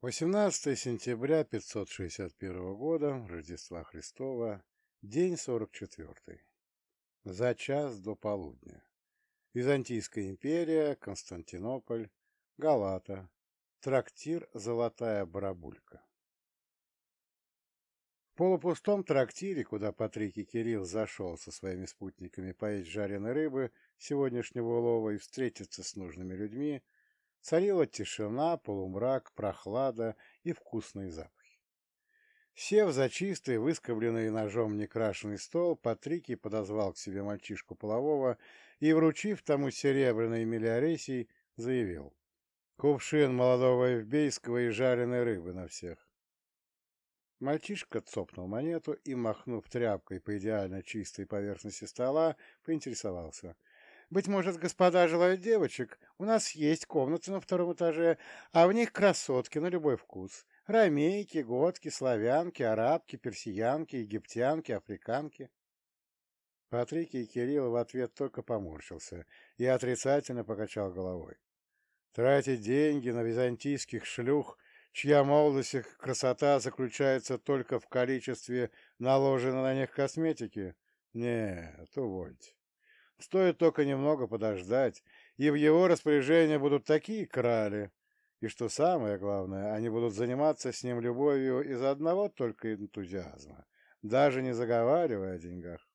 18 сентября 561 года, Рождества Христова, день 44. За час до полудня. Византийская империя, Константинополь, Галата, трактир «Золотая барабулька». В полупустом трактире, куда Патрикий Кирилл зашел со своими спутниками поесть жареной рыбы сегодняшнего улова и встретиться с нужными людьми, Царила тишина, полумрак, прохлада и вкусные запахи. Сев за чистый, выскобленный ножом некрашенный стол, Патрикий подозвал к себе мальчишку полового и, вручив тому серебряный миллиоресий, заявил «Кувшин молодого евбейского и жареной рыбы на всех». Мальчишка цопнул монету и, махнув тряпкой по идеально чистой поверхности стола, поинтересовался — быть может, господа желают девочек? У нас есть комнаты на втором этаже, а в них красотки на любой вкус. Ромейки, готки, славянки, арабки, персиянки, египтянки, африканки. Патрикий Кирилл в ответ только поморщился и отрицательно покачал головой. Тратить деньги на византийских шлюх, чья молодость и красота заключается только в количестве наложенной на них косметики? Нет, увольте. Стоит только немного подождать, и в его распоряжении будут такие крали, и, что самое главное, они будут заниматься с ним любовью из одного только энтузиазма, даже не заговаривая о деньгах.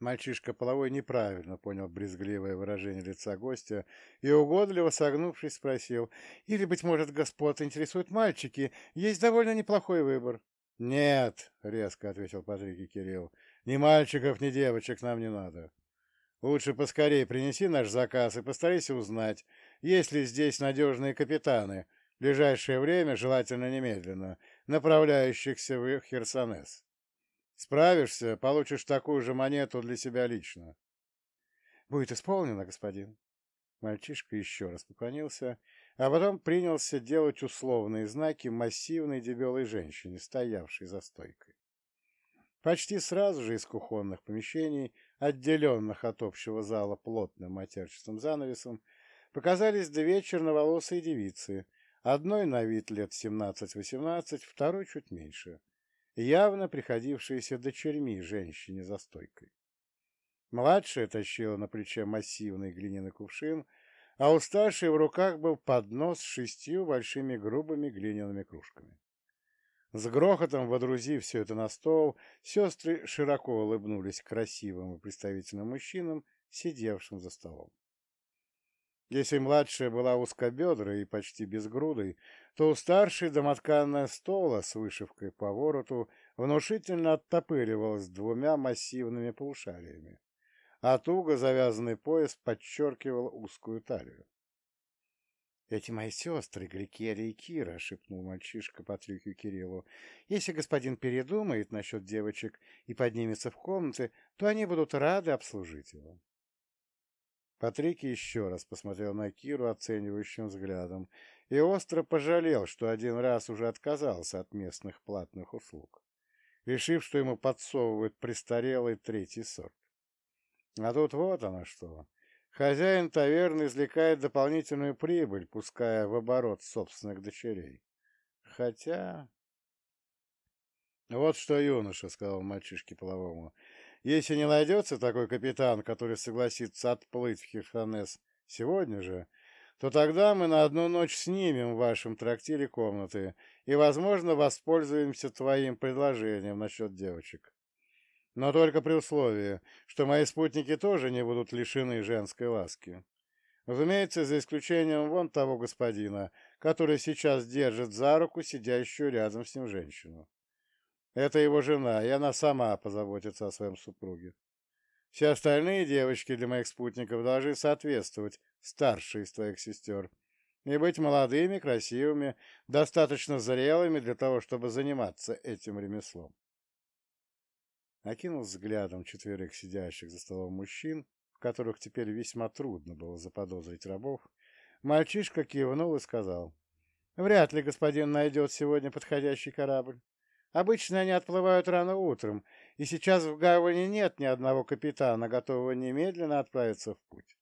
Мальчишка половой неправильно понял брезгливое выражение лица гостя и, угодливо согнувшись, спросил, «Или, быть может, господ интересуют мальчики? Есть довольно неплохой выбор». «Нет», — резко ответил Патрикий Кирилл, ни мальчиков, ни девочек нам не надо. Лучше поскорее принеси наш заказ и постарайся узнать, есть ли здесь надежные капитаны, в ближайшее время, желательно немедленно, направляющихся в Херсонес. Справишься, получишь такую же монету для себя лично. — Будет исполнено, господин. Мальчишка еще раз поклонился, а потом принялся делать условные знаки массивной дебелой женщине, стоявшей за стойкой. Почти сразу же из кухонных помещений, отделенных от общего зала плотным матерчатым занавесом, показались две черноволосые девицы, одной на вид лет 17-18, второй чуть меньше, явно приходившиеся дочерьми женщине за стойкой. Младшая тащила на плече массивный глиняный кувшин, а у старшей в руках был поднос с шестью большими грубыми глиняными кружками. С грохотом водрузив все это на стол, сестры широко улыбнулись красивым и представительным мужчинам, сидевшим за столом. Если младшая была узкобедрой и почти безгрудой, то у старшей домотканная стола с вышивкой по вороту внушительно оттопыривалась двумя массивными полушариями, а туго завязанный пояс подчеркивал узкую талию. «Эти мои сестры, Гликерия и Кира», — шепнул мальчишка Патрикию Кириллу. «Если господин передумает насчет девочек и поднимется в комнаты, то они будут рады обслужить его». Патрикий еще раз посмотрел на Киру оценивающим взглядом и остро пожалел, что один раз уже отказался от местных платных услуг, решив, что ему подсовывают престарелый третий сорт. А тут вот оно что. Хозяин таверны извлекает дополнительную прибыль, пуская в оборот собственных дочерей. Хотя... «Вот что, юноша», — сказал мальчишке половому, — «если не найдется такой капитан, который согласится отплыть в Херханес сегодня же, то тогда мы на одну ночь снимем в вашем трактире комнаты и, возможно, воспользуемся твоим предложением насчет девочек но только при условии, что мои спутники тоже не будут лишены женской ласки. Разумеется, за исключением вон того господина, который сейчас держит за руку сидящую рядом с ним женщину. Это его жена, и она сама позаботится о своем супруге. Все остальные девочки для моих спутников должны соответствовать старшей из твоих сестер и быть молодыми, красивыми, достаточно зрелыми для того, чтобы заниматься этим ремеслом. Окинул взглядом четверых сидящих за столом мужчин, в которых теперь весьма трудно было заподозрить рабов, мальчишка кивнул и сказал, «Вряд ли господин найдет сегодня подходящий корабль. Обычно они отплывают рано утром, и сейчас в гавани нет ни одного капитана, готового немедленно отправиться в путь.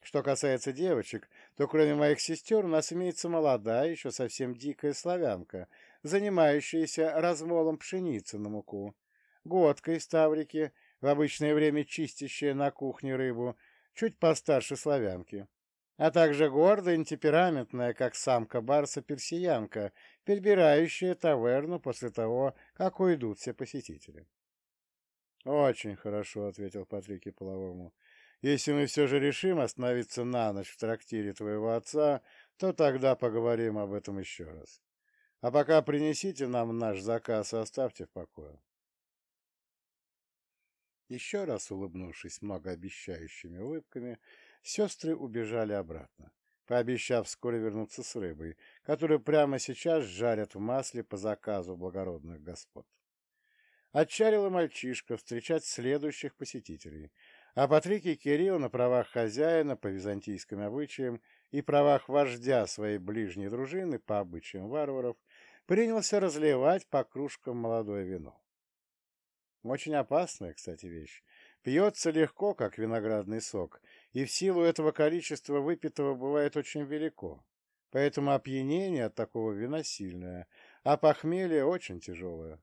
Что касается девочек, то кроме моих сестер у нас имеется молодая, еще совсем дикая славянка, занимающаяся размолом пшеницы на муку, годка из Таврики, в обычное время чистящая на кухне рыбу, чуть постарше славянки, а также гордая и темпераментная, как самка барса персиянка, перебирающая таверну после того, как уйдут все посетители. «Очень хорошо», — ответил Патрике Половому. «Если мы все же решим остановиться на ночь в трактире твоего отца, то тогда поговорим об этом еще раз. А пока принесите нам наш заказ и оставьте в покое». Еще раз улыбнувшись многообещающими улыбками, сестры убежали обратно, пообещав вскоре вернуться с рыбой, которую прямо сейчас жарят в масле по заказу благородных господ. Отчалил и мальчишка встречать следующих посетителей, а Патрик и Кирилл на правах хозяина по византийским обычаям и правах вождя своей ближней дружины по обычаям варваров принялся разливать по кружкам молодое вино. Очень опасная, кстати, вещь. Пьется легко, как виноградный сок, и в силу этого количества выпитого бывает очень велико. Поэтому опьянение от такого вина сильное, а похмелье очень тяжелое.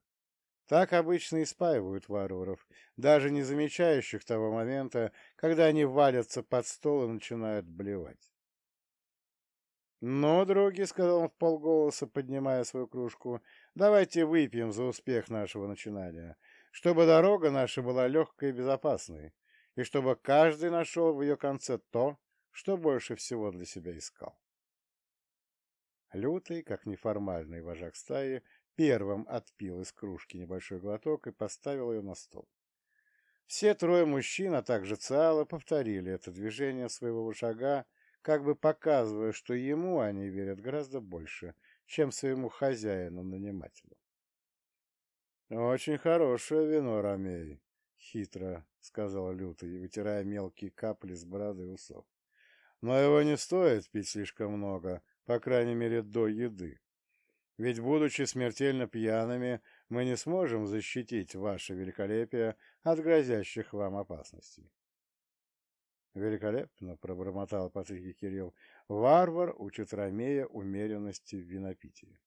Так обычно и спаивают варваров, даже не замечающих того момента, когда они валятся под стол и начинают блевать. «Ну, други», — сказал он вполголоса, поднимая свою кружку, — «давайте выпьем за успех нашего начинания чтобы дорога наша была легкой и безопасной, и чтобы каждый нашел в ее конце то, что больше всего для себя искал. Лютый, как неформальный вожак стаи, первым отпил из кружки небольшой глоток и поставил ее на стол. Все трое мужчин, а также Циала, повторили это движение своего шага, как бы показывая, что ему они верят гораздо больше, чем своему хозяину-нанимателю. «Очень хорошее вино, Ромей», — хитро сказал Лютый, вытирая мелкие капли с бороды и усов. «Но его не стоит пить слишком много, по крайней мере, до еды. Ведь, будучи смертельно пьяными, мы не сможем защитить ваше великолепие от грозящих вам опасностей». «Великолепно!» — пробормотал Патрикий Кирилл. «Варвар учит Ромея умеренности в винопитии».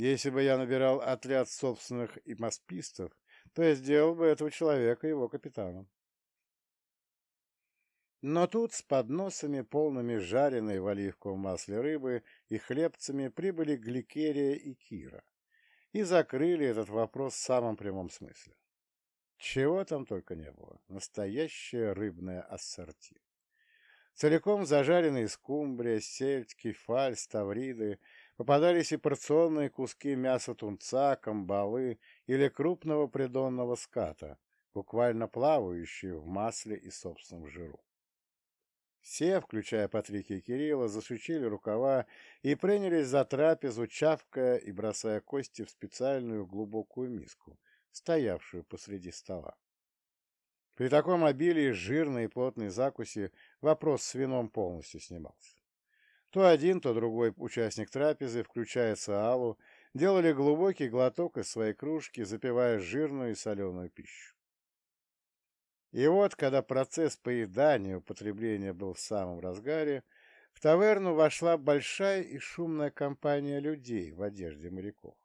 Если бы я набирал отряд собственных и маспистов, то я сделал бы этого человека его капитаном. Но тут с подносами, полными жареной в оливковом масле рыбы и хлебцами прибыли Гликерия и Кира и закрыли этот вопрос в самом прямом смысле. Чего там только не было. Настоящее рыбное ассорти. Целиком зажаренные скумбрия, сельдь, кефаль, ставриды — Попадались и порционные куски мяса тунца, камбалы или крупного придонного ската, буквально плавающие в масле и собственном жиру. Все, включая Патрики и Кирилла, засучили рукава и принялись за трапезу, чавкая и бросая кости в специальную глубокую миску, стоявшую посреди стола. При таком обилии жирной и плотной закуси вопрос с вином полностью снимался. То один, то другой участник трапезы, включая Саалу, делали глубокий глоток из своей кружки, запивая жирную и соленую пищу. И вот, когда процесс поедания употребления был в самом разгаре, в таверну вошла большая и шумная компания людей в одежде моряков.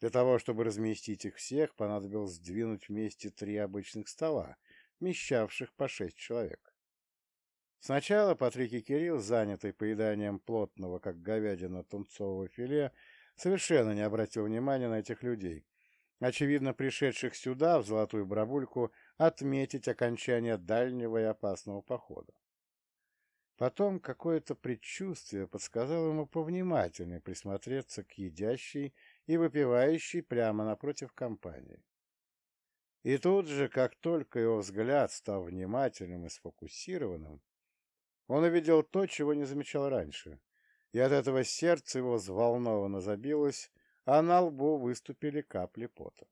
Для того, чтобы разместить их всех, понадобилось сдвинуть вместе три обычных стола, вмещавших по шесть человек. Сначала Патрик и Кирилл, занятый поеданием плотного, как говядина, тунцового филе, совершенно не обратил внимания на этих людей, очевидно пришедших сюда, в Золотую Барабульку, отметить окончание дальнего и опасного похода. Потом какое-то предчувствие подсказало ему повнимательнее присмотреться к едящей и выпивающей прямо напротив компании. И тут же, как только его взгляд стал внимательным и сфокусированным, он увидел то, чего не замечал раньше, и от этого сердце его взволнованно забилось, а на лбу выступили капли пота.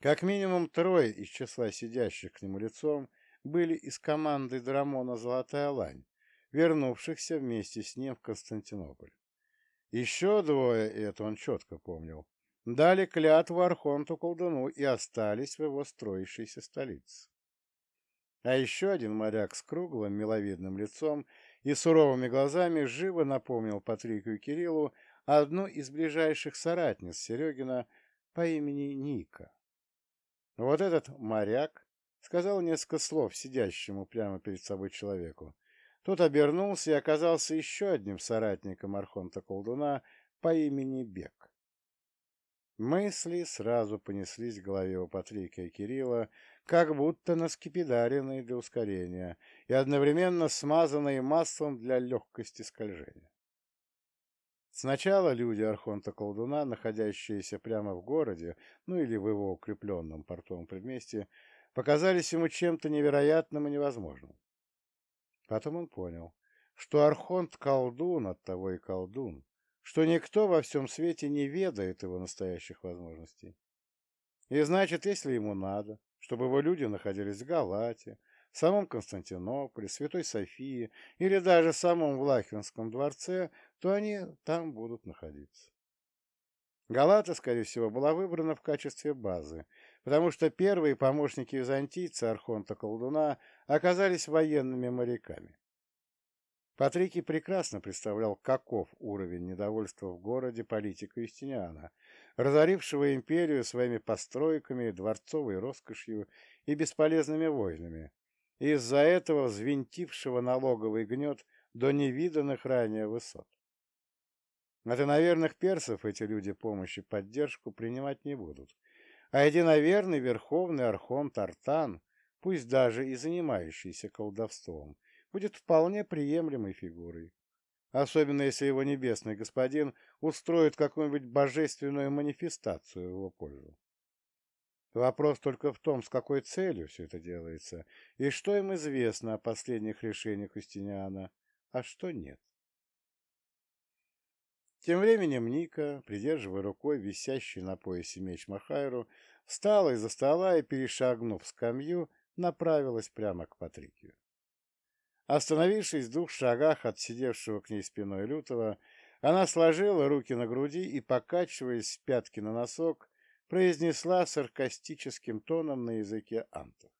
Как минимум трое из числа сидящих к нему лицом были из команды Драмона «Золотая лань», вернувшихся вместе с ним в Константинополь. Еще двое, это он четко помнил, дали клятву Архонту колдуну и остались в его строящейся столице. А еще один моряк с круглым миловидным лицом и суровыми глазами живо напомнил Патрикию Кириллу одну из ближайших соратниц Серегина по имени Ника. Вот этот моряк сказал несколько слов сидящему прямо перед собой человеку. Тот обернулся и оказался еще одним соратником Архонта Колдуна по имени Бек. Мысли сразу понеслись в голове у Патрика и Кирилла, как будто наскипидаренные для ускорения и одновременно смазанные маслом для легкости скольжения. Сначала люди Архонта-колдуна, находящиеся прямо в городе, ну или в его укрепленном портовом предместье, показались ему чем-то невероятным и невозможным. Потом он понял, что Архонт-колдун от того и колдун, что никто во всем свете не ведает его настоящих возможностей. И значит, если ему надо, чтобы его люди находились в Галате, в самом Константинополе, Святой Софии или даже в самом Влахинском дворце, то они там будут находиться. Галата, скорее всего, была выбрана в качестве базы, потому что первые помощники византийца Архонта Колдуна оказались военными моряками. Патрикий прекрасно представлял, каков уровень недовольства в городе политика Юстиниана, разорившего империю своими постройками, дворцовой роскошью и бесполезными войнами, и из-за этого взвинтившего налоговый гнет до невиданных ранее высот. От иноверных персов эти люди помощи и поддержку принимать не будут, а единоверный верховный архонт Артан, пусть даже и занимающийся колдовством, будет вполне приемлемой фигурой. Особенно если его небесный господин устроит какую-нибудь божественную манифестацию в его пользу. Вопрос только в том, с какой целью все это делается, и что им известно о последних решениях Устиниана, а что нет. Тем временем Ника, придерживая рукой висящий на поясе меч Махайру, встала из-за стола и, перешагнув скамью, направилась прямо к Патрикию. Остановившись в двух шагах от сидевшего к ней спиной Лютого, она сложила руки на груди и, покачиваясь с пятки на носок, произнесла саркастическим тоном на языке антов.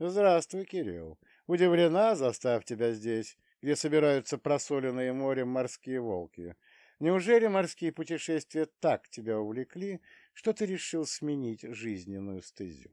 «Здравствуй, Кирилл. Удивлена, застав тебя здесь, где собираются просоленные морем морские волки. Неужели морские путешествия так тебя увлекли, что ты решил сменить жизненную стезю?»